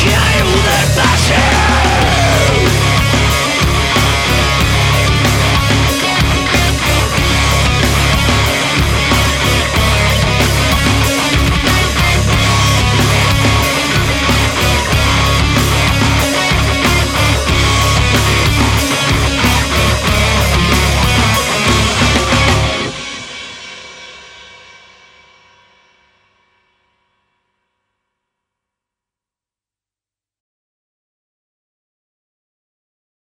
Jaianu ta sa